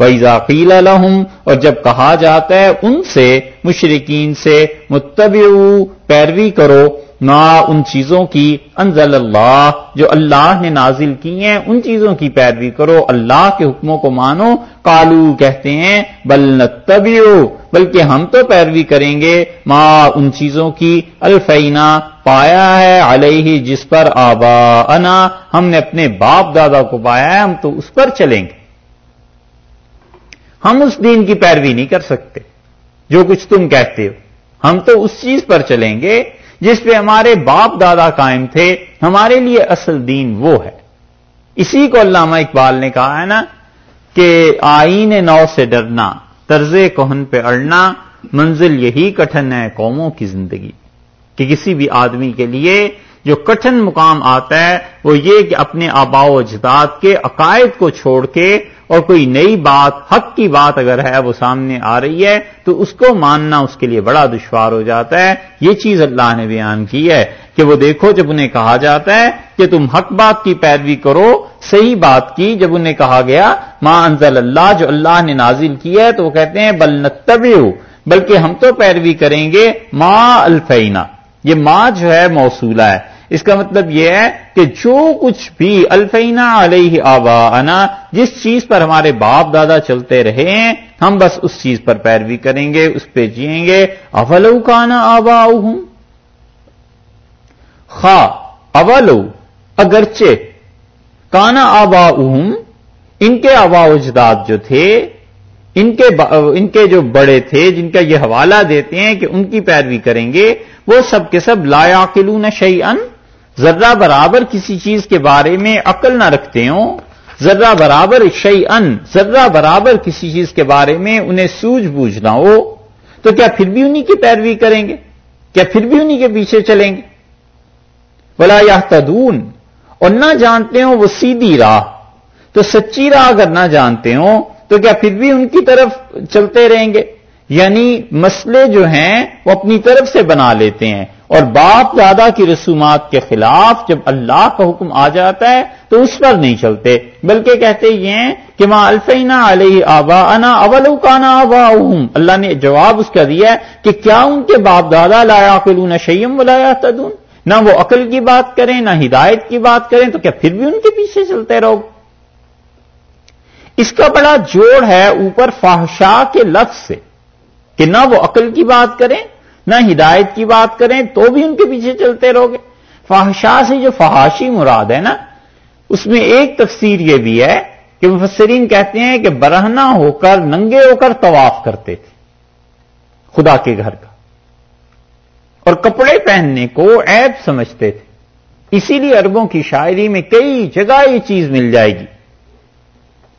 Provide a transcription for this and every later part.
فیضاقیل الحم اور جب کہا جاتا ہے ان سے مشرقین سے متبع پیروی کرو نہ ان چیزوں کی، انزل اللہ، جو اللہ نے نازل کی ہیں، ان چیزوں کی پیروی کرو، اللہ کے حکموں کو مانو۔ کالو کہتے ہیں، بل نتبیو بلکہ ہم تو پیروی کریں گے۔ ماں ان چیزوں کی، الفینا، پایا ہے علیہ، جس پر آبا انا ہم نے اپنے باپ دادا کو پایا ہے، ہم تو اس پر چلیں گے۔ ہم اس دین کی پیروی نہیں کر سکتے۔ جو کچھ تم کہتے ہو۔ ہم تو اس چیز پر چلیں گے جس پہ ہمارے باپ دادا قائم تھے۔ ہمارے لیے اصل دین وہ ہے۔ اسی کو علامہ اقبال نے کہا ہے نا کہ آئین نو سے ڈرنا، طرز کوہن پہ اڑنا منزل یہی کٹھن ہے قوموں کی زندگی۔ کہ کسی بھی آدمی کے لیے جو کٹھن مقام آتا ہے، وہ یہ کہ اپنے آبا و اجداد کے عقائد کو چھوڑ کے اور کوئی نئی بات، حق کی بات اگر ہے، وہ سامنے آ رہی ہے، تو اس کو ماننا اس کے لیے بڑا دشوار ہو جاتا ہے۔ یہ چیز اللہ نے بیان کی ہے کہ وہ دیکھو جب انہیں کہا جاتا ہے کہ تم حق بات کی پیروی کرو، صحیح بات کی، جب انہیں کہا گیا ماں انزل اللہ جو اللہ نے نازل کی ہے، تو وہ کہتے ہیں، بل نتبی بلکہ ہم تو پیروی کریں گے ماں الفینا یہ ماں جو ہے، موصولہ ہے۔ اس کا مطلب یہ ہے کہ جو کچھ بھی الفینا علیہ آبا جس چیز پر ہمارے باپ دادا چلتے رہے ہیں ہم بس اس چیز پر پیروی کریں گے، اس پہ جیئیں گے۔ اولو کانا آبا خا اولو، اگرچہ، کانا آبا ان کے آبا اجداد جو تھے، ان کے ان کے جو بڑے تھے، جن کا یہ حوالہ دیتے ہیں کہ ان کی پیروی کریں گے، وہ سب کے سب لا کلو شعی ان ذرہ برابر کسی چیز کے بارے میں عقل نہ رکھتے ہوں۔ ذرہ برابر شعی ان ذرہ برابر کسی چیز کے بارے میں انہیں سوجھ بوجھ نہ ہو۔ تو کیا پھر بھی انہی کی پیروی کریں گے؟ کیا پھر بھی انہی کے پیچھے چلیں گے؟ بلا یا تدون اور نہ جانتے ہوں وہ سیدھی راہ۔ تو سچی راہ اگر نہ جانتے ہوں، تو کیا پھر بھی ان کی طرف چلتے رہیں گے؟ یعنی مسئلے جو ہیں، وہ اپنی طرف سے بنا لیتے ہیں۔ اور باپ دادا کی رسومات کے خلاف جب اللہ کا حکم آ جاتا ہے تو اس پر نہیں چلتے، بلکہ کہتے یہ ہیں کہ ماں الفینا علیہ آبا انا اول کانا آبا اللہ نے جواب اس کا دیا ہے کہ کیا ان کے باپ دادا لایا کلون شیم ولایا تدون نہ وہ عقل کی بات کریں، نہ ہدایت کی بات کریں، تو کیا پھر بھی ان کے پیچھے چلتے رہو؟ اس کا بڑا جوڑ ہے اوپر فحشا کے لفظ سے کہ نہ وہ عقل کی بات کریں نہ ہدایت کی بات کریں تو بھی ان کے پیچھے چلتے رہو گے۔ فحشا سے جو فحاشی مراد ہے نا، اس میں ایک تفسیر یہ بھی ہے کہ مفسرین کہتے ہیں کہ برہنا ہو کر، ننگے ہو کر طواف کرتے تھے خدا کے گھر کا۔ اور کپڑے پہننے کو عیب سمجھتے تھے۔ اسی لیے اربوں کی شاعری میں کئی جگہ یہ چیز مل جائے گی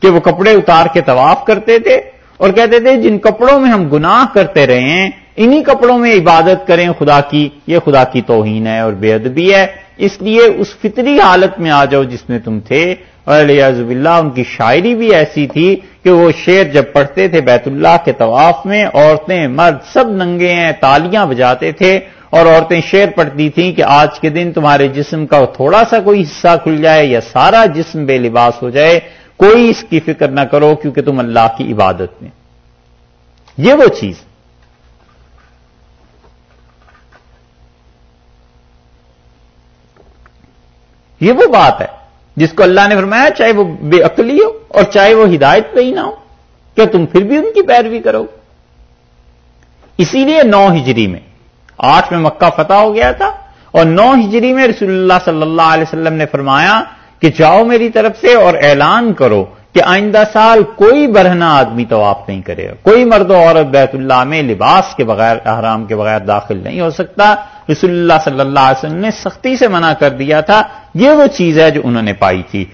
کہ وہ کپڑے اتار کے طواف کرتے تھے اور کہتے تھے، جن کپڑوں میں ہم گناہ کرتے رہے ہیں انہی کپڑوں میں عبادت کریں، خدا کی، یہ خدا کی توہین ہے اور بے ادبی ہے۔ اس لیے اس فطری حالت میں آ جاؤ جس میں تم تھے۔ اور علیہ اللہ ان کی شاعری بھی ایسی تھی کہ وہ شعر جب پڑھتے تھے بیت اللہ کے طواف میں، عورتیں مرد سب ننگے ہیں، تالیاں بجاتے تھے اور عورتیں شعر پڑھتی تھیں کہ آج کے دن تمہارے جسم کا تھوڑا سا کوئی حصہ کھل جائے یا سارا جسم بے لباس ہو جائے۔ کوئی اس کی فکر نہ کرو کیونکہ تم اللہ کی عبادت میں۔ یہ وہ چیز یہ وہ بات ہے جس کو اللہ نے فرمایا چاہے وہ بے عقلی ہو اور چاہے وہ ہدایت پہ ہی نہ ہو، کیا تم پھر بھی ان کی پیروی کرو؟ اسی لیے نو ہجری میں، آٹھ میں مکہ فتح ہو گیا تھا اور نو ہجری میں رسول اللہ صلی اللہ علیہ وسلم نے فرمایا کہ جاؤ میری طرف سے اور اعلان کرو کہ آئندہ سال کوئی برہنا آدمی تو آپ نہیں کرے گا۔ کوئی مرد و عورت بیت اللہ میں لباس کے بغیر، احرام کے بغیر داخل نہیں ہو سکتا۔ رسول اللہ صلی اللہ علیہ وسلم نے سختی سے منع کر دیا تھا یہ وہ چیز ہے جو انہوں نے پائی تھی۔